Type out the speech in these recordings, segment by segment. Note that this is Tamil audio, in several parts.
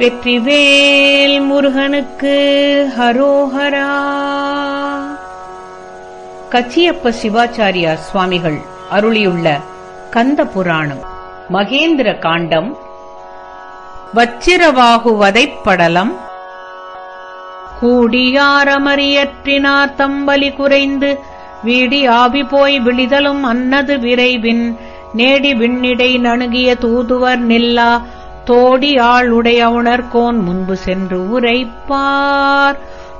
வெற்றிவேல் முருகனுக்கு ஹரோஹரா. கச்சியப்ப சிவாச்சாரியார் சுவாமிகள் அருளியுள்ள கந்த புராணம் மகேந்திர காண்டம் வச்சிரவாகு வதைப்படலம் கூடியாரமறியற்றினார் தம்பலி குறைந்து வீடி ஆவி போய் விழிதலும் அன்னது விரைவின் நேடி விண்ணிடை நணுகிய தூதுவர் நில்லா தோடி ஆளுடையவுணர்கோன் முன்பு சென்று உரைப்பார்.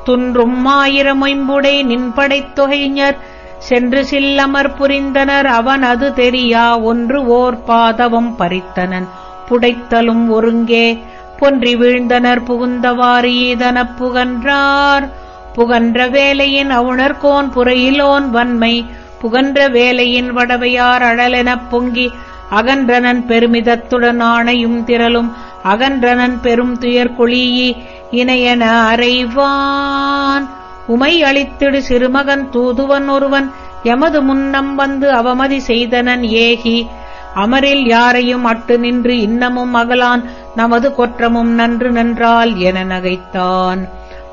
துன்றும் ஆயிரமொய்ம்புடை நின்படைத் தொகைஞர். சென்று சில்லமர் புரிந்தனர் அவன் அது தெரியா. ஒன்று ஓர் பாதவம் பறித்தனன். புடைத்தலும் ஒருங்கே. பொன்றி வீழ்ந்தனர் புகுந்தவாறீதனப் புகன்றார். புகன்ற வேலையின் அவுணர்கோன் புறையிலோன் வன்மை. புகன்ற வேலையின் வடவையார் அழலெனப் பொங்கி. அகன்றனன் பெருமிதத்துடன் ஆணையும் திரளும். அகன்றனன் பெரும் துயர்கொழியி இணையன அறைவான். உமை அளித்திடு சிறுமகன் தூதுவன் ஒருவன். எமது முன்னம் வந்து அவமதி செய்தனன் ஏகி. அமரில் யாரையும் அட்டு நின்று இன்னமும் அகலான். நமது கொற்றமும் நன்று நன்றால் என நகைத்தான்.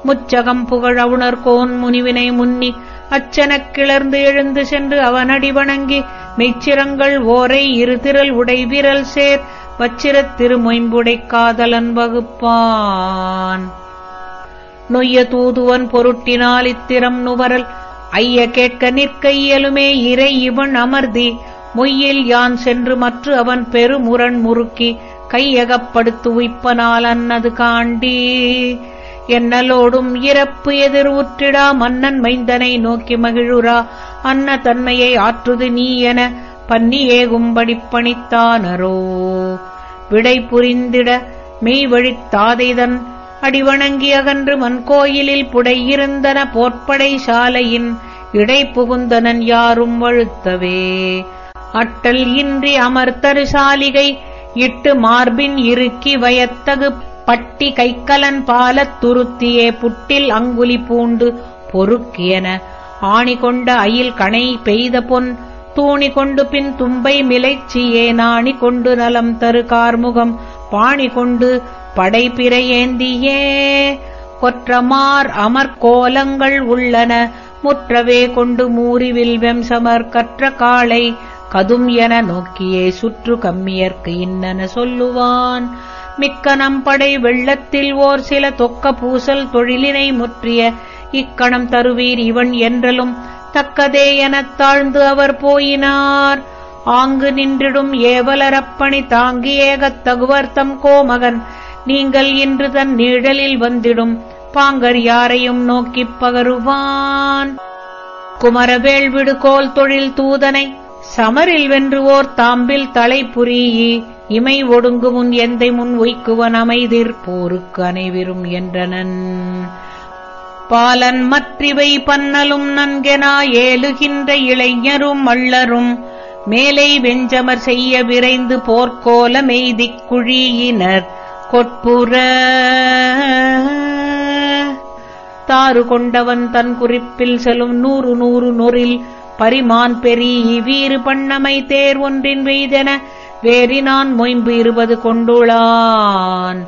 முச்சகம் புகழவுணர்கோன் முனிவினை முன்னி. அச்சனக் கிளர்ந்து எழுந்து சென்று அவனடி வணங்கி. மெய்ச்சிரங்கள் ஓரை இருதிரல் உடை விரல் சேர் வச்சிரத் திருமொயம்புடை காதலன் வகுப்பான். நொய்ய தூதுவன் பொருட்டினால் இத்திரம் நுவரல் ஐய கேட்க நிற்க இயலுமே இறை இவன் அமர்தி மொய்யில் யான் சென்று மற்ற அவன் பெருமுரண் முறுக்கி கையகப்படுத்து உய்ப்பனால் அன்னது காண்டி. என்னலோடும் இறப்பு எதிர் உற்றிடா மன்னன் மைந்தனை நோக்கி மகிழுரா அன்ன தன்மையை ஆற்றுது நீ என பன்னி ஏகும்படி பணித்தானரோ. விடை புரிந்திட மெய் தாதைதன் அடிவணங்கி அகன்று மண்கோயிலில் புடையிருந்தன போற்படை சாலையின் இடை புகுந்தனன் யாரும் வழுத்தவே. அட்டல் இன்றி அமர்த்தரு சாலிகை இட்டு மார்பின் இறுக்கி வயத்தகு பட்டி கைக்கலன் பாலத் துருத்தியே புட்டில் அங்குலி பூண்டு பொறுக்கியன. ஆணி கொண்ட அயில் கணை பெய்த பொன் தூணி கொண்டு பின் தும்பை மிளைச்சியே நாணி கொண்டு நலம் தரு கார்முகம் பாணி கொண்டு படைப்பிற கொற்றமார் அமர்கோலங்கள் உள்ளன முற்றவே கொண்டு மூறிவில் வெம்சமர் கற்ற காளை கதும் என நோக்கியே சுற்று கம்மியர்க்கு இன்னன சொல்லுவான். மிக்க நம்படை வெள்ளத்தில் ஓர் சில தொக்க பூசல் தொழிலினை முற்றிய இக்கணம் தருவீர் இவன் என்றலும் தக்கதே எனத் தாழ்ந்து அவர் போயினார். ஆங்கு நின்றிடும் ஏவலரப்பணி தாங்கி ஏகத் தகுவர்த்தம் கோமகன். நீங்கள் இன்று தன் நிழலில் வந்திடும் பாங்கர் யாரையும் நோக்கிப் பகருவான். குமரவேள் விடுகோல் தொழில் தூதனை சமரில் வென்றுவோர் தாம்பில் தலை புரியி. இமை ஒடுங்கு முன் எந்தை முன் ஒய்க்குவன் அமைதிர் போருக்கு அனைவரும் என்றனன். பாலன் மற்றிவை பன்னலும் நன்கெனா ஏலுகின்ற இளைஞரும் மள்ளரும் மேலை வெஞ்சமர் செய்ய விரைந்து போர்க்கோல மெய்திக் குழியினர். கொட்புற தாறு கொண்டவன் தன் குறிப்பில் செல்லும் நூறு நூறு நொறில் பரிமான் பெரி வீறு பண்ணமை தேர் ஒன்றின் வெய்தென வேறினான் மொயம்பு இருபது கொண்டுளான்.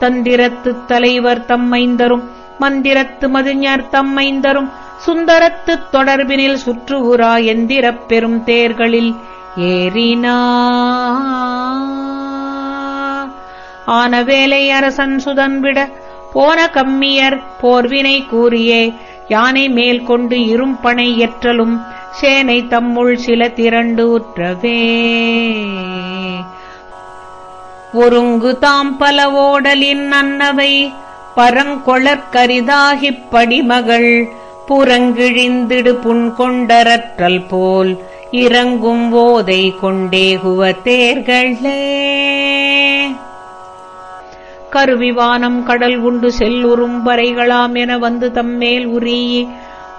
தந்திரத்துத் தலைவர் தம்மைந்தரும் மந்திரத்து மதிஞர் தம்மைந்தரும் சுந்தரத்துத் தொடர்பினில் சுற்று உரா எந்திரப் பெரும் தேர்களில் ஏறினா. ஆன வேலை அரசன் சுதன் விட போன கம்மியர் போர்வினை கூறியே யானை மேல் கொண்டு இரும்பனை எற்றலும் சேனை தம்முள் சில திரண்டு உற்றவே ஒருங்கு தாம் பல ஓடலின் அன்னவை பரங்கொளற்கரிதாகிப் படிமகள் புறங்கிழிந்திடு புண்கொண்டரற்றல் போல் இறங்கும் ஓதை கொண்டேகுவ தேர்களே. கருவிவானம் கடல் உண்டு செல்லுறும் வரைகளாம் என வந்து தம்மேல் உரிய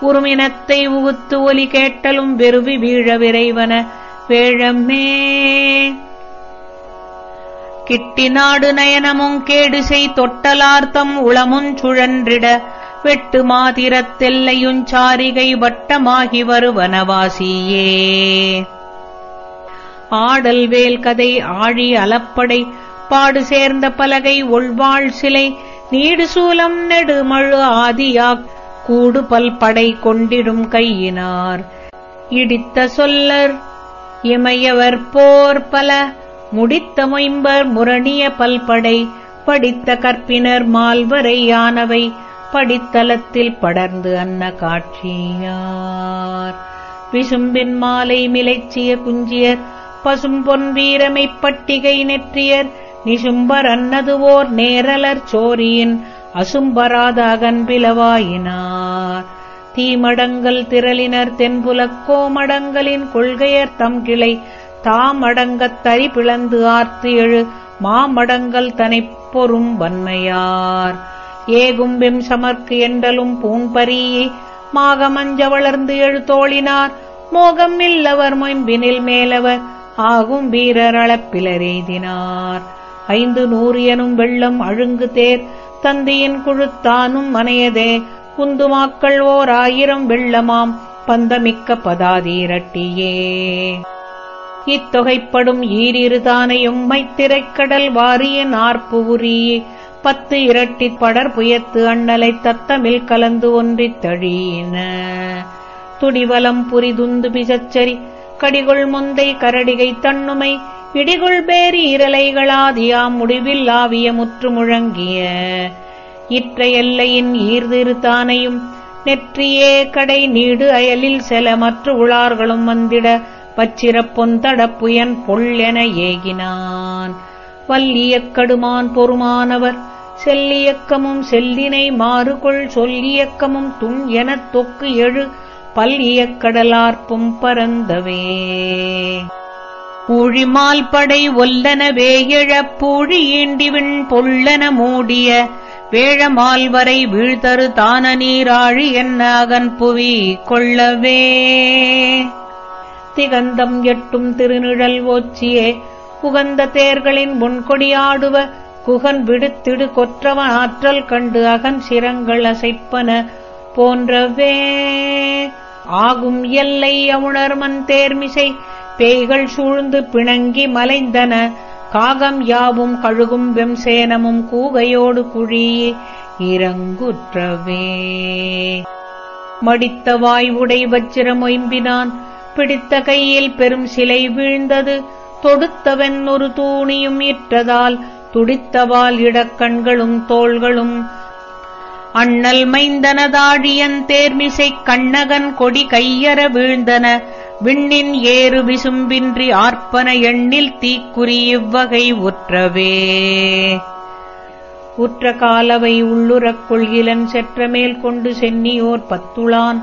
உருமினத்தை உகுத்து ஒலி கேட்டலும் வெறுவி வீழ விரைவன வேழமே கிட்டிநாடு நயனமும் கேடு செய் தொட்டலார்த்தம் உளமும் சுழன்றிட வெட்டு மாதிரத்தெல்லையுஞ் சாரிகை வட்டமாகி வருவனவாசியே ஆடல் வேல் கதை ஆழி அலப்படை பாடு சேர்ந்த பலகை ஒள்வாள் சிலை நீடு சூலம் நெடுமழு ஆதியாக் கூடு பல்படை கொண்டிடும் கையினார். இடித்த சொல்லர் இமையவர் போர் பல முடித்த மொயம்பர் முரணிய பல்படை படித்த கற்பினர் மால்வரை யானவை படித்தலத்தில் படர்ந்து அன்ன காட்சியார். விசும்பின் மாலை மிளைச்சிய குஞ்சியர் பசும்பொன் வீரமைப் பட்டிகை நெற்றியர் நிசும்பர் அன்னதுவோர் நேரலர் சோரியின் அசும்பராத அகன்பிலவாயினார் தீமடங்கள் திரளினர் தென்புலக்கோ மடங்களின் கொள்கையர் தம் கிளை தாமடங்கத் தரி பிளந்து ஆர்த்து எழு மாமடங்கள் தனைப் பொறும் வன்மையார். ஏகும்பிம் சமர்க்கு என்றலும் பூண்பரியே மாகமஞ்ச வளர்ந்து எழுத்தோளினார் மோகம் இல்லவர் மொயம்பினில் மேலவர் ஆகும் வீரர் அளப்பிலரெய்தினார் ஐந்து நூறு எனும் வெள்ளம் அழுங்கு தேர் தந்தியின் குழுத்தானும் மனையதே குந்துமாக்கள் ஓர் ஆயிரம் வெள்ளமாம் பந்தமிக்க பதாதீரட்டியே. இத்தொகைப்படும் ஈரிருதானையும் மைத்திரைக்கடல் வாரிய நாற்பு உரி பத்து இரட்டிப் படர் புயத்து அண்ணலை தத்தமில் கலந்து ஒன்றித் தழியின துடிவலம் புரிதுந்து பிசச்சரி கடிகொள் முந்தை கரடிகை தன்னுமை இடிகுள் பேரி இரலைகளாதியாம் முடிவில் ஆவிய முற்று முழங்கிய இற்ற எல்லையின் நெற்றியே கடை நீடு அயலில் செல மற்ற உளார்களும் வந்திட பச்சிறப்பொந்தடப்புயன் பொந்தடப் பொல் என ஏகினான். வல்லியக் கடுமான் பொறுமானவர் செல்லியக்கமும் செல்லினை மாறுகொள் சொல்லியக்கமும் துண் எனத் தொக்கு எழு பல்லியக்கடலார்ப்பும் பரந்தவே. பூழிமால் படை ஒல்லன எழப் பூழி ஈண்டிவிண் பொல்லன மூடிய வேழமால் வரை வீழ்தரு தான நீராழி என்ன அகன் புவி கொள்ளவே. திகந்தம் எட்டும் திருநிழல் ஓச்சியே உகந்த தேர்களின் முன்கொடியாடுவ குகன் விடுத்திடு கொற்றவன் ஆற்றல் கண்டு அகன் சிரங்கள் அசைப்பன போன்றவே. ஆகும் எல்லை அவுணர்மன் தேர்மிசை பேய்கள் சூழ்ந்து பிணங்கி மலைந்தன. காகம் யாவும் கழுகும் வெம்சேனமும் கூகையோடு குழி இறங்குற்றவே. மடித்த வாய்வுடை வச்சிரம் ஒயம்பினான். பிடித்த கையில் பெரும் சிலை வீழ்ந்தது. தொடுத்தவன் ஒரு தூணியும் இற்றதால் துடித்தவால் இடக்கண்களும் தோள்களும் அண்ணல் மைந்தனதாழியன் தேர்மிசைக் கண்ணகன் கொடி கையற வீழ்ந்தன. விண்ணின் ஏறு விசும்பின்றி ஆர்ப்பன எண்ணில் தீக்குறி இவ்வகை உற்றவே. உற்ற காலவை உள்ளுறக் கொள்கிலன் செற்றமேல் கொண்டு சென்னியோர் பத்துளான்.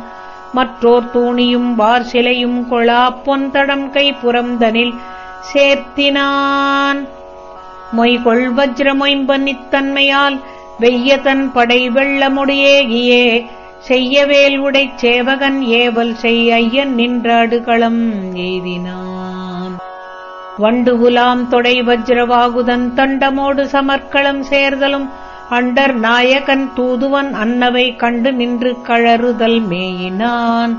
மற்றோர் தூணியும் வார் சிலையும் கொளா பொன்தடம் கை புறந்தனில் சேர்த்தினான். மொய்கொள் வஜ்ர வெய்யதன் வெய்ய தன் படை வெள்ளமுடையேகியே செய்யவேல் உடைச் சேவகன் ஏவல் செய் ஐயன் நின்றாடுகளம் எய்தினான். வண்டு உலாம் தொடை வஜ்ரவாகுதன் தண்டமோடு சமர்க்களம் சேர்தலும். அண்டர் நாயகன் தூதுவன் அன்னவை கண்டு நின்று கழறுதல் மேயினான்.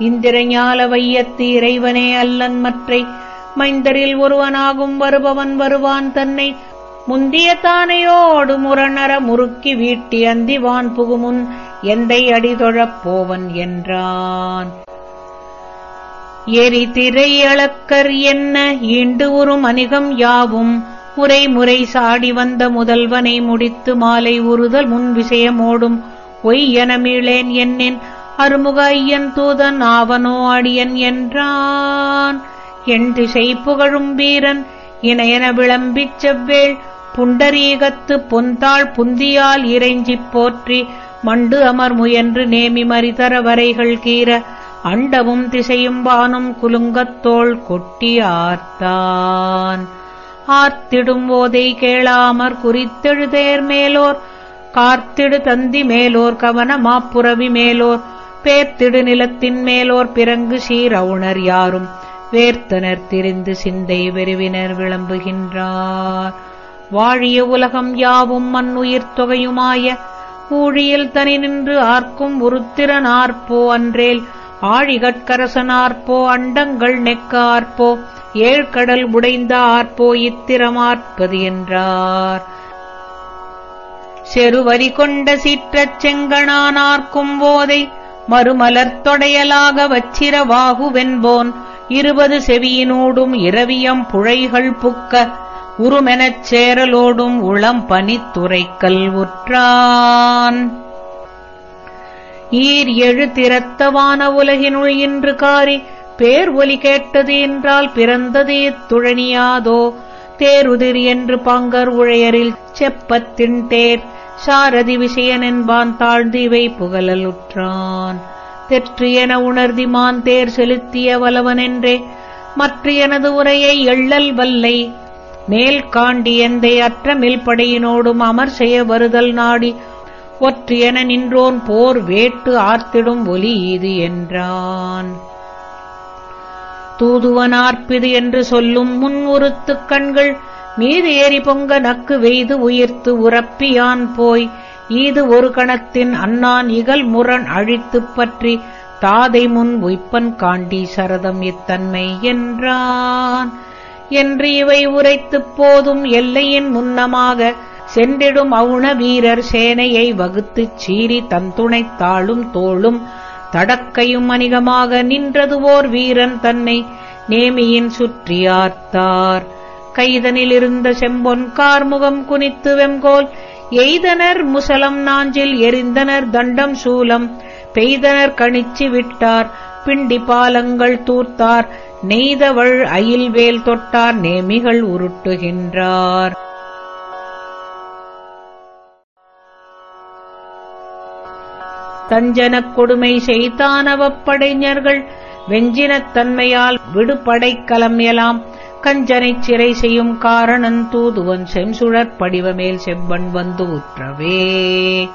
இந்திரஞால வையத்து இறைவனே அல்லன் மற்றை. மைந்தரில் ஒருவனாகும் வருபவன் வருவான் தன்னை. முந்திய தானையோடு முரணர முறுக்கி வீட்டி அந்திவான் புகுமுன் எந்தை அடிதொழப் போவன்? என்றான். எரி திரையளக்கர் என்ன? ஈண்டு உறும் அணிகம் யாவும்? முறை முறை சாடி வந்த முதல்வனை முடித்து மாலை உறுதல் முன் விஷயமோடும் ஒய் என மீளேன் என்னின் அருமுக ஐயன் தூதன் ஆவனோ அடியன்? என்றான். என் திசை புகழும் வீரன் இணையன விளம்பிச் செவ்வேள் புண்டரீகத்து பொந்தாள் புந்தியால் இறைஞ்சிப் போற்றி மண்டு அமர் முயன்று நேமி மறிதர வரைகள் கீர அண்டமும் திசையும் வானும் குலுங்கத்தோள் கொட்டி ஆர்த்தான். ஆர்த்திடும் போதை கேளாமற் குறித்தெழுதேர் மேலோர் கார்த்திடு தந்தி மேலோர் கவன மாப்புரவி மேலோர் பேர்த்திடு நிலத்தின் மேலோர் பிறங்கு சீரவுணர் யாரும் வேர்த்தனர் திரிந்து சிந்தை வெறுவினர் விளம்புகின்றார். வாழிய உலகம் யாவும் மண்ணுயிர் தொகையுமாய. ஊழியில் தனி நின்று ஆர்க்கும் உருத்திரன் ஆர்ப்போ அன்றேல். ஆழிகட்கரசனார்ப்போ அண்டங்கள் நெக்க ஆர்ப்போ ஏழ்கடல் உடைந்த ஆர்ப்போ இத்திரமார்ப்பது என்றார். செருவரி கொண்ட சீற்றச் செங்கணானார்க்கும் போதை. மறுமலர்த் தொடையலாக வச்சிரவாகுவென்போன் இருபது செவியினூடும் இரவியம் புழைகள் புக்க. உருமெனச் சேரலோடும் உளம் பனித்துரைக்கல் உற்றான். ஈர் எழு திறத்தவான உலகினுள் இன்று காரி பேர் ஒலி கேட்டது என்றால் பிறந்தது துழனியாதோ? தேருதிர் என்று பங்கர் உழையரில் செப்பத்தின் தேர் சாரதி விஷயன் என்பான் தாழ்ந்து இவை புகழலுற்றான் தெற்று என உணர்திமான் தேர் செலுத்திய வலவனென்றே மற்ற எனது உரையை எள்ளல் வல்லை மேல் காண்டியந்தை எந்தை மில்படையினோடும் அமர் செய்ய வருதல் நாடி. ஒற்று என நின்றோன் போர் வேட்டு ஆர்த்திடும் ஒலி இது என்றான். தூதுவனார்ப்பிது என்று சொல்லும் முன் உறுத்துக் கண்கள் மீது ஏறி பொங்க நக்கு வெய்து உயிர்த்து உறப்பியான் போய். ஈது ஒரு கணத்தின் அண்ணான் இகல் முரண் அழித்துப் பற்றி தாதை முன் உய்ப்பன் காண்டி சரதம் இத்தன்மை என்றான். என்று இவை உரைத்துப் போதும் எல்லையின் முன்னமாக சென்றிடும் அவுண வீரர் சேனையை வகுத்துச் சீறி தந்துணைத் தாளும் தோளும் தடக்கையும் அணிகமாக நின்றது ஓர் வீரன் தன்னை நேமியின் சுற்றியார்த்தார் கைதனிலிருந்த செம்பொன் கார்முகம் குனித்து வெம்கோல் எய்தனர் முசலம் நாஞ்சில் எரிந்தனர் தண்டம் சூலம் பெய்தனர் கணிச்சு விட்டார். பிண்டி பாலங்கள் தூர்த்தார். நெய்தவள் அயில்வேல் தொட்டார். நேமிகள் உருட்டுகின்றார். தஞ்சனக் கொடுமை செய்தானவப் படைஞர்கள் வெஞ்சினத் தன்மையால் விடுபடைக் கலம்யலாம் கஞ்சனைச் சிறை செய்யும் காரணன் தூதுவன் செம்சுழற் படிவமேல் செவ்வன் வந்து உற்றவே.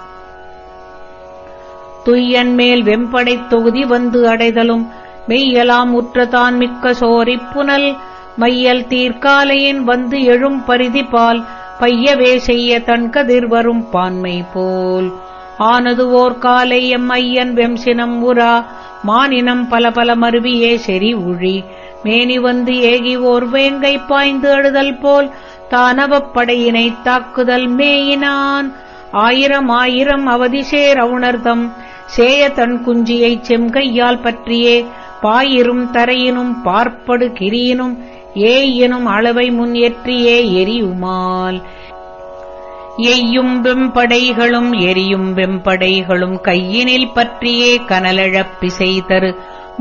துய்யன் மேல் வெம்படைத் தொகுதி வந்து அடைதலும் மெய்யலாம் உற்றதான் மிக்க சோரிப் புனல் மையல் தீர்க்காலையின் வந்து எழும் பரிதிபால் பையவே செய்ய தன் வரும் பான்மை போல். ஆனது ஓர் காலை எம் ஐயன் வெம்சினம் உரா மானினம் பல பல மருவியே செறி உழி. மேனி வந்து ஏகி ஓர் வேங்கை பாய்ந்து அழுதல் போல் தானவப் படையினைத் தாக்குதல் மேயினான். ஆயிரம் ஆயிரம் அவதிசேர் அவுணர்தம் சேய தன் குஞ்சியைச் செம்கையால் பற்றியே பாயிரும் தரையினும் பார்ப்படு கிரியினும் ஏயினும் அளவை முன் ஏற்றியே எரியுமால். எய்யும் வெம்படைகளும் எரியும் வெம்படைகளும் கையினில் பற்றியே கனலழப்பிசை தரு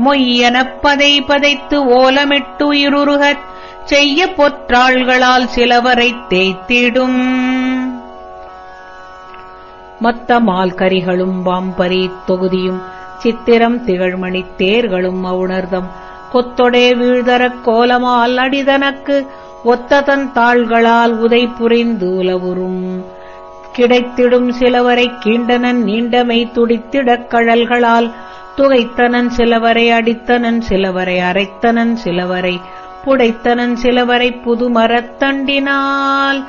மொய்யெனப் பதை பதைத்து ஓலமிட்டு இருருகச் செய்ய பொற்றாள்களால் சிலவரைத் தேய்த்திடும். மத்த மால்கரிகளும் வாம்பரி தொகுதியும் சித்திரம் திகழ்மணித் தேர்களும் அவுணர்தம். கொத்தொடே வீழ்தரக் கோலமால் அடிதனக்கு ஒத்ததன் தாள்களால் உதை புரிந்து உலவுறும். கிடைத்திடும் சிலவரைக் கீண்டனன் நீண்டமை துடித்திடக் கழல்களால் துகைத்தனன் சிலவரை அடித்தனன் சிலவரை அரைத்தனன் சிலவரை புடைத்தனன் சிலவரை புது மரத்தண்டினால்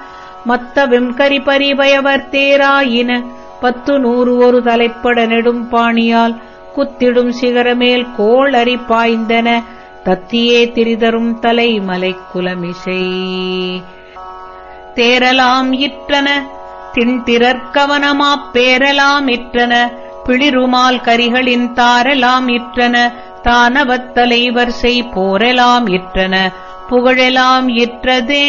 மத்த வெம்கரி பரிபயவர் தேராயின பத்து நூறு ஒரு தலைப்பட நெடும் பாணியால் குத்திடும் சிகரமேல் கோளறி பாய்ந்தன. தத்தியே திரிதரும் தலை மலைக்குலமிசை தேரலாம் இற்றன திண்திறற்கவனமாப் பேரலாம் இற்றன. பிளிருமால் கரிகளின் தாரலாம் இற்றன. தானவத் தலைவர் செய் போரெலாம் இற்றன. புகழெலாம் இற்றதே.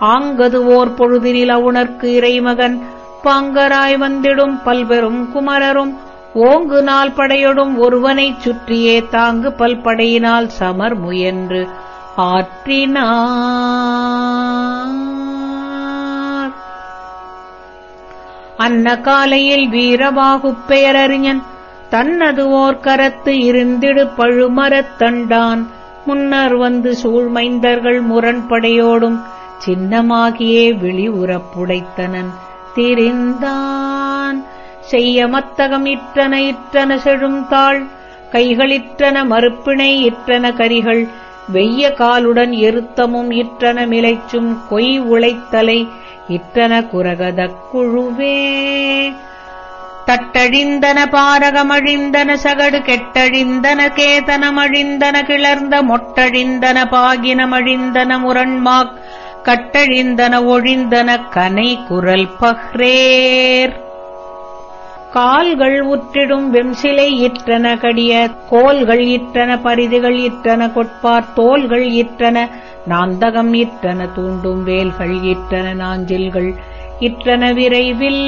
ஆங்கது ஓர் பொழுதினில் அவுணர்க்கு இறைமகன் பாங்கராய் வந்திடும் பல்பெரும் குமரரும் ஓங்கு நாள் படையொடும் ஒருவனைச் சுற்றியே தாங்கு பல்படையினால் சமர் முயன்று ஆற்றினார். அன்ன காலையில் வீரபாகுப் பெயரறிஞன் தன்னது ஓர் கரத்து இருந்திடு பழுமரத் தண்டான். முன்னர் வந்து சூழ்மைந்தர்கள் முரண்படையோடும் சின்னமாகியே விழி உறப்புடைத்தனன் திரிந்தான். செய்ய மத்தகம் இற்றன இற்றன செழுந்தாள் கைகளிற்றன மறுப்பிணை இற்றன கரிகள் வெய்ய காலுடன் எருத்தமும் இற்றன மிளைச்சும் கொய் உழைத்தலை இற்றன குரகதக் குழுவே. தட்டழிந்தன பாரகமழிந்தன சகடு கெட்டழிந்தன கேதனமழிந்தன கிளர்ந்த மொட்டழிந்தன பாகினமழிந்தன முரண்மாக் கட்டழிந்தன ஒழிந்தன கனை குரல் பஹ்ரேர். கால்கள் உற்றிடும் வெம்சிலை இற்றன கடிய கோல்கள் இற்றன பரிதிகள் இற்றன கொட்பார் தோள்கள் இற்றன நாந்தகம் இற்றன தூண்டும் வேல்கள் இற்றன நாஞ்சில்கள் இற்றன விரைவில்.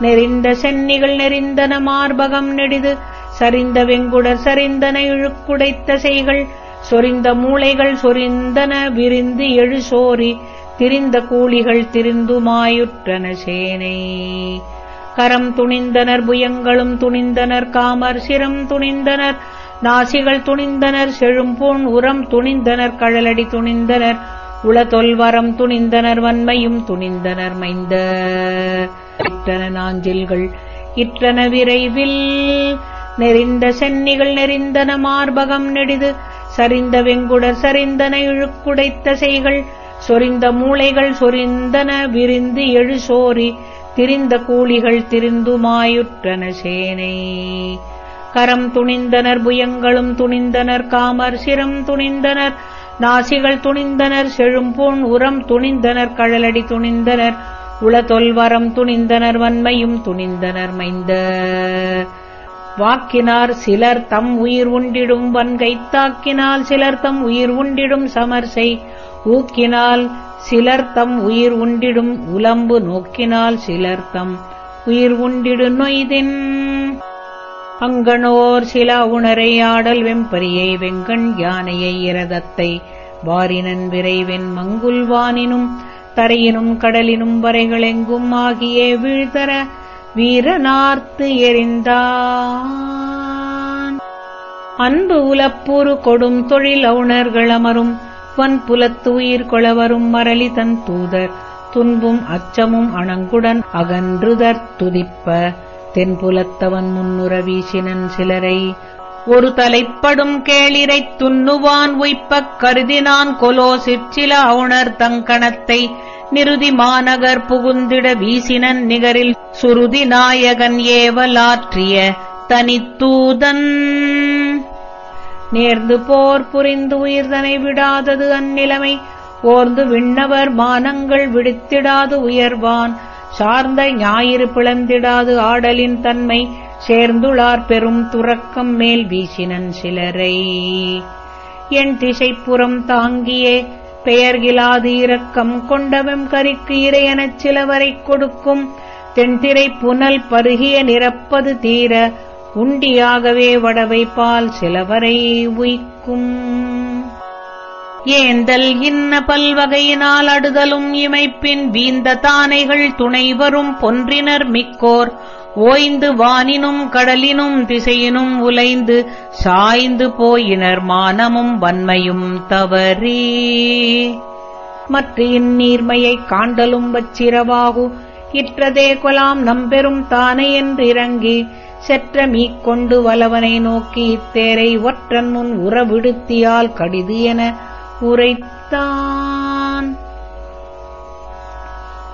நெறிந்த சென்னிகள் நெறிந்தன மார்பகம் நெடிது சரிந்த வெங்குடர் சரிந்தன இழுக்குடைத்த செய்கள் சொரிந்த மூளைகள் சொரிந்தன விரிந்து எழு சோரி திரிந்த கூலிகள் திரிந்துமாயுற்றன சேனை. கரம் துணிந்தனர் புயங்களும் துணிந்தனர் காமர் சிரம் துணிந்தனர் நாசிகள் துணிந்தனர் செழும்பூன் உரம் துணிந்தனர் கழலடி துணிந்தனர் உளதொல்வரம் துணிந்தனர் வன்மையும் துணிந்தனர் மைந்த. இற்றன நாஞ்சில்கள் இற்றன விரைவில் நெறிந்த சென்னிகள் நெறிந்தன மார்பகம் நெடிது. சரிந்த வெங்குடர் சரிந்தன இழுக்குடைத்த செய்கள் சொரிந்த மூளைகள் சொரிந்தன விரிந்து எழுசோரி திரிந்த கூலிகள் திரிந்துமாயுற்றன சேனை. கரம் துணிந்தனர் புயங்களும் துணிந்தனர் காமர் சிரம் துணிந்தனர் நாசிகள் துணிந்தனர் செழும்பூன் உரம் துணிந்தனர் கழலடி துணிந்தனர் உளதொல்வரம் துணிந்தனர் வன்மையும் துணிந்தனர் மைந்த. வாக்கினார் சிலர் தம் உயிர் உண்டிடும் வன்கைத்தாக்கினால் சிலர் தம் உயிர் உண்டிடும் சமர்சை ஊக்கினால் சிலர் தம் உயிர் உண்டிடும் உலம்பு நோக்கினால் சிலர் தம் உயிர் உண்டிடு நொய்தின். அங்கனோர் சில உணரை ஆடல் வெம்பரியை வெங்கண் யானையை இரதத்தை வாரினன் விரைவென் மங்குல்வானினும் தரையினும் கடலினும் வரைகளெங்கும் ஆகிய வீழ்தர வீரனார்த்து எறிந்தான். அன்பு உலப்பூறு கொடும் தொழில் அவுணர்கள் அமரும். வன்புலத்து உயிர் கொளவரும் மரளி தன் தூதர். துன்பும் அச்சமும் அணங்குடன் அகன்றுதற் துதிப்ப. தென்புலத்தவன் முன்னுற வீசினன் சிலரை. ஒரு தலைப்படும் கேளிரைத் துண்ணுவான் உய்ப்பக் கருதினான் கொலோ சிற்சில அவுணர் தங்கணத்தை. நிருதி மாநகர் புகுந்திட வீசினன் நிகரில் சுருதி நாயகன் ஏவலாற்றிய தனித்தூதன். நேர்ந்து போர் புரிந்து உயிர்தனை விடாதது அந்நிலைமை. ஓர்ந்து விண்ணவர் மானங்கள் விடுத்திடாது உயர்வான். சார்ந்த ஞாயிறு பிளந்திடாது ஆடலின் தன்மை. சேர்ந்துளார் பெரும் துறக்கம் மேல் வீசினன் சிலரை. என் திசைப்புறம் தாங்கியே பெயர்கிலாது இரக்கம் கொண்டவம் கரிக்கு இறையெனச் சிலவரைக் கொடுக்கும். தென்திரை புனல் பருகிய நிரப்பது தீர உண்டியாகவே வடவைப்பால் சிலவரை உய்க்கும். ஏந்தல் இன்ன பல்வகையினால் அடுதலும் இமைப்பின் வீந்த தானைகள் துணைவரும் பொன்றினர் மிக்கோர். ஓய்ந்து வானினும் கடலினும் திசையினும் உலைந்து சாய்ந்து போயினர் மானமும் வன்மையும் தவறி. மற்ற இந்நீர்மையைக் காண்டலும் வச்சிரவாகு. இற்றதே கொலாம் நம்பெரும் தானே என்றிறங்கி செற்ற மீக்கொண்டு வலவனை நோக்கி இத்தேரை ஒற்றன் முன் உறவிடுத்தியால் கடிது என உரைத்தான்.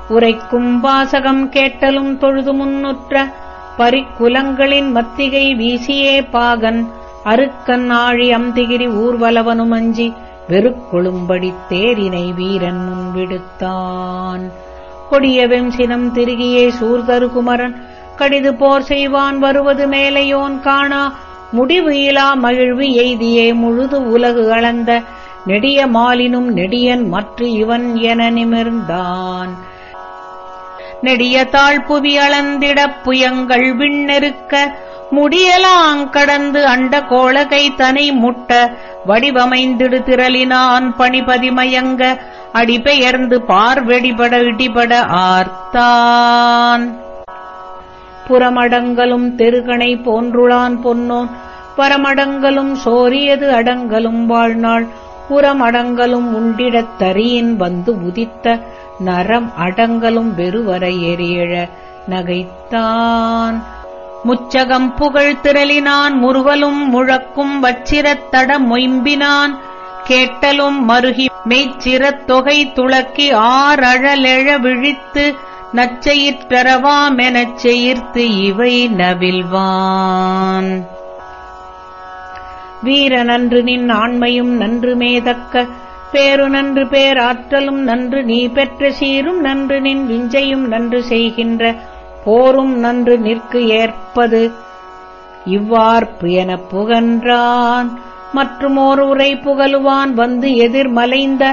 உரைக்கும் வாசகம் கேட்டலும் தொழுது முன்னுற்ற பரிக்குலங்களின் மத்திகை வீசியே பாகன். அருக்கன் ஆழி அம்திகிரி ஊர்வலவனும் அஞ்சி வெறுக்கொழும்படி தேரினை வீரன் முன்விடுத்தான். கொடிய வெம்சினம் திருகியே சூர்தரு குமரன். கடிது போர் செய்வான் வருவது மேலையோன் காணா. முடிவு இலா மகிழ்வு எய்தியே முழுது உலகு அளந்த நெடிய மாலினும் நெடியன் மற்ற இவன் என நிமிர்ந்தான். நெடிய தாழ்புவி அளந்திடப் புயங்கள் விண்ணெருக்க முடியலாங்கடந்து அண்ட கோளகை தனை முட்ட வடிவமைந்திடு திரளினான் பணிபதிமயங்க அடிபெயர்ந்து பார்வெடிபட இடிபட ஆர்த்தான். புறமடங்கலும் தெருகணை போன்றுளான் பொன்னோன் பரமடங்கலும் சோரியது அடங்கலும் வாழ்நாள் புறமடங்கலும் உண்டிடத் தரியின் வந்து உதித்த நரம் அடங்கலும் வெறுவர எரியழ நகைத்தான். முச்சகம் புகழ் திரளினான் முறுவலும் முழக்கும் வச்சிரத்தட மொயம்பினான். கேட்டலும் மருகி மெய்ச்சிரத் தொகை துளக்கி ஆறழலெழ விழித்து நச்செயிற்றரவாமெனச் செயிர்த்து இவை நவில்வான். வீர நன்று நின் ஆண்மையும் நன்று மேதக்க பேரு நன்று பேராற்றலும் நன்று நீ பெற்ற சீரும் நன்று நின் விஞ்சையும் நன்று செய்கின்ற போரும் நன்று நிற்கு ஏற்பது. இவ்வார்ப்பு எனப் புகன்றான் மற்றும் ஓர் உரை புகழுவான் வந்து எதிர்மலைந்த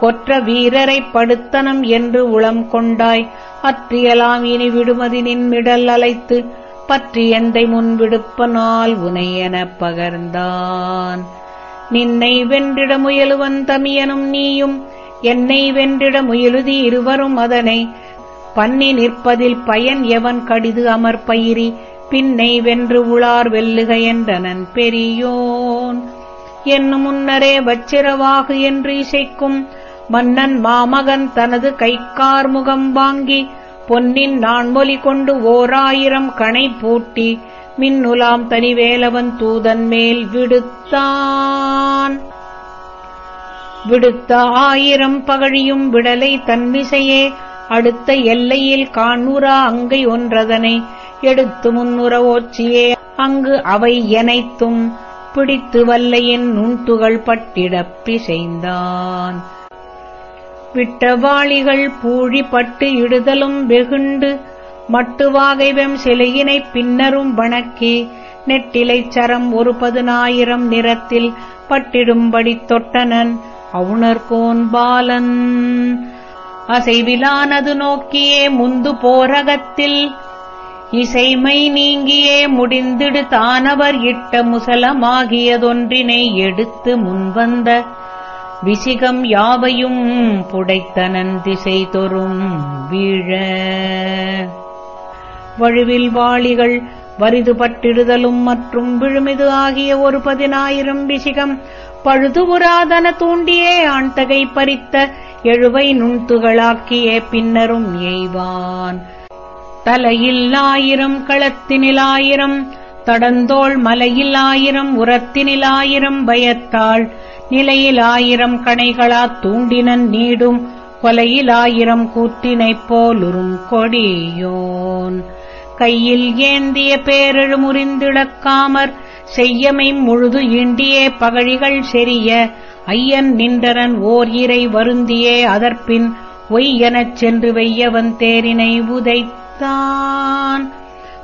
கொற்ற வீரரைப் படுத்தனம் என்று உளம் கொண்டாய் அற்றியலாம் இனி விடுமதி நின்மிடல் அழைத்து பற்றி எந்தை முன் விடுப்பனால் உனை எனப் பகர்ந்தான். நின்னை வென்றிட முயலுவன் தமியனும் நீயும் என்னை வென்றிட முயலுதி இருவரும் அதனை. பண்ணி நிற்பதில் பயன் எவன் கடிது அமர்பயிரி பின்னை வென்று உளார் வெல்லுக என்றனன் பெரியோன். என்னும் முன்னரே வச்சிரவாகு என்று இசைக்கும் மன்னன் மாமகன் தனது கைக்கார் முகம் வாங்கி பொன்னின் நான்மொழி கொண்டு ஓராயிரம் கணை பூட்டி மின்னுலாம் தனிவேலவன் தூதன் மேல் விடுத்தான். விடுத்த ஆயிரம் பகழியும் விடலை தன்மிசையே அடுத்த எல்லையில் காணுரா அங்கை ஒன்றதனை எடுத்து முன்னுற ஓச்சியே அங்கு அவை எனைத்தும் பிடித்து வல்லையின் நுண்துகள் பட்டிடப் பிசைந்தான். விட்டவாளிகள் பூழிப்பட்டு பட்டு இடுதலும் வெகுண்டு மட்டுவாகைவெம் சிலையினைப் பின்னரும் வணக்கி நெட்டிலைச் சரம் ஒரு பதினாயிரம் நிறத்தில் பட்டிடும்படி தொட்டனன் அவுணர்கோன் பாலன். அசைவிலானது நோக்கியே முந்து போரகத்தில் இசைமை நீங்கியே முடிந்திடு தானவர் இட்ட முசலமாகியதொன்றினை எடுத்து முன்வந்த விசிகம் யாவையும் புடைத்தனன் திசை தொறும் வீழ. வழுவில் வாளிகள் வரிது பட்டிடுதலும் மற்றும் விழுமிது ஆகிய ஒரு பதினாயிரம் விசிகம் பழுது உராதன தூண்டியே ஆண்தகை பறித்த எழுவை நுண்துகளாக்கிய பின்னரும் எய்வான். தலையில் ஆயிரம் களத்தினில் ஆயிரம் தடந்தோள் மலையில் ஆயிரம் உரத்தினில் ஆயிரம் பயத்தாள் நிலையில் ஆயிரம் கணைகளாத் தூண்டினன் நீடும் கொலையில் ஆயிரம் கூத்தினைப் போலுறும் கொடியோன். கையில் ஏந்திய பேரெழு முறிந்திழக்காமற் செய்யமை முழுது ஈண்டியே பகழிகள் செரிய ஐயன் நின்றனன் ஓர் இறை வருந்தியே அதற்பின் ஒய் எனச் சென்று வெய்யவன் தேரினை உதைத்தான்.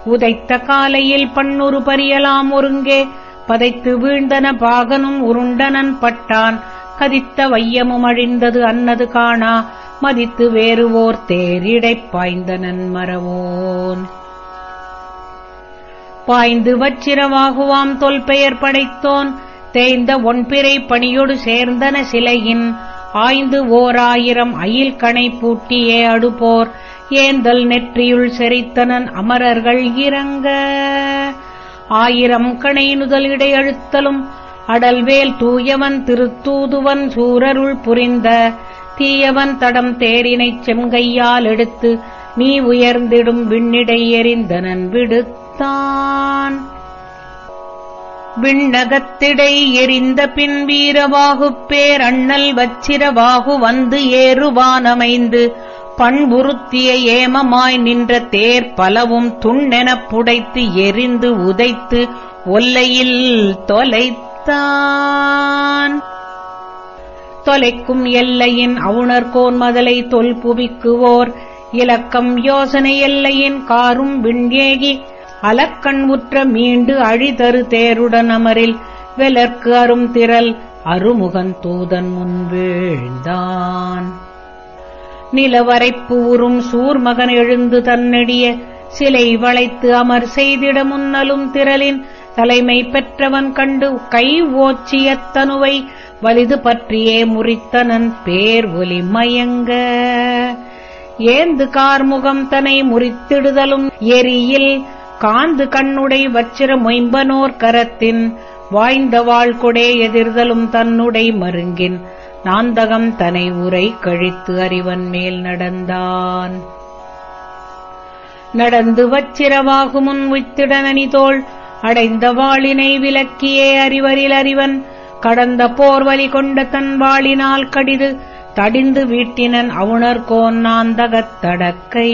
உதைத்த காலையில் பண்ணுரு பரியலாம் ஒருங்கே பதைத்து வீழ்ந்தன பாகனும் உருண்டனன் பட்டான். கதித்த வையமும் அழிந்தது அன்னது காணா. மதித்து வேறுவோர் தேரிடைப் பாய்ந்தனன் மரவோன் பாய்ந்து வச்சிரவாகுவாம் தொல்பெயர் படைத்தோன். தேய்ந்த ஒன்பிறை பணியொடு சேர்ந்தன சிலையின். ஆய்ந்து ஓர் ஆயிரம் அயில் கணை பூட்டியே அடுபோர். ஏந்தல் நெற்றியுள் செறித்தனன் அமரர்கள் இறங்க ஆயிரம் கணை நுதல் இடையழுத்தலும் அடல்வேல் தூயவன் திருத்தூதுவன் சூரருள் புரிந்த தீயவன் தடம் தேரினைச் செங்கையால் எடுத்து நீ உயர்ந்திடும் விண்ணிடை எறிந்தனன் விடுத்தான். விண்ணகத்திடை எரிந்த பின் வீரவாகுப் பேர் அண்ணல் வச்சிரவாகு வந்து ஏறுவானமைந்து பண்புறுத்திய ஏமமாய் நின்ற தேர் பலவும் துண்ணெனப் புடைத்து எரிந்து உதைத்து ஒல்லையில் தொலைத்தான். தொலைக்கும் எல்லையின் அவுணர்கோன் மதலை தொல்புவிக்குவோர் இலக்கம் யோசனை எல்லையின் காரும் விண்ஏகி அலக்கண் உற்ற மீண்டு அழிதரு தேருடன் அமரில். வெலர்க்கு அரும் திரள் அருமுகன் தூதன் முன் வீழ்ந்தான். நிலவரைப்பு உறும் சூர்மகன் எழுந்து தன்னெடிய சிலை வளைத்து அமர் செய்திட முன்னலும் திரளின் தலைமை பெற்றவன் கண்டு கை ஓச்சிய தனுவை வலிது பற்றியே முறித்தனன் பேர் ஒலி மயங்க. ஏந்து கார்முகம் தனை முறித்திடுதலும் எரியில் காந்து கண்ணுடை வச்சிர மொயம்பனோர் கரத்தின் வாய்ந்த வாழ்கொடே எதிர்தலும் தன்னுடை மருங்கின் நாந்தகம் தனை உரை கழித்து அறிவன் மேல் நடந்தான். நடந்து வச்சிரவாகு முன் உய்த்திடனி அடைந்த வாளினை விலக்கியே அறிவரில் அறிவன் கடந்த போர்வலி கொண்ட தன் வாளினால் கடிது தடிந்து வீட்டினன் அவுணர்கோன் நாந்தகத்தடக்கை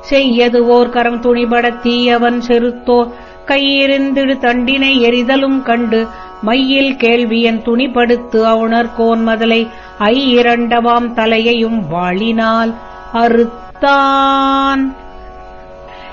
செய்யது ஓர் கரம் துணிபடத் தீயவன் கையிருந்திடு தண்டினை எரிதலும் கண்டு மையில் கேள்வியன் துணிபடுத்து அவுணர்கோன் மதலை ஐ இரண்டவாம் தலையையும் வாழினால் அறுத்தான்.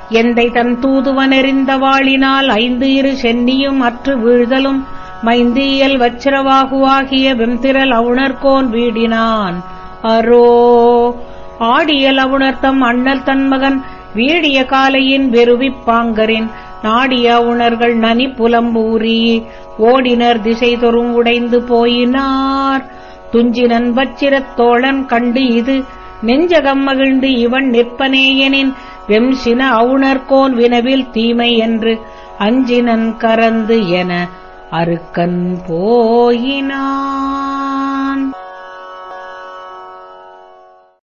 எந்தை தன் தூதுவனறிந்த வாழினால் ஐந்து இரு சென்னியும் அற்று வீழ்தலும் மைந்தியல் வச்சிரவாகுவாகிய வெம்திரல் அவுணர்கோன் வீடினான். அரோ ஆடியல் அவுணர்த்தம் அண்ணல் தன்மகன் வீடிய காலையின் வெறுவிப் பாங்கரின் நாடிய உணர்கள் நனி புலம்பூரி. ஓடினர் திசை தொறும் உடைந்து போயினார். துஞ்சினன் வச்சிரத் தோழன் கண்டு இது நெஞ்சகம் மகிழ்ந்து இவன் நிற்பனேயனின் வெம்சின அவுணர்கோன் வினவில் தீமை என்று அஞ்சினன் கரந்து என அருக்கன் போயினான்.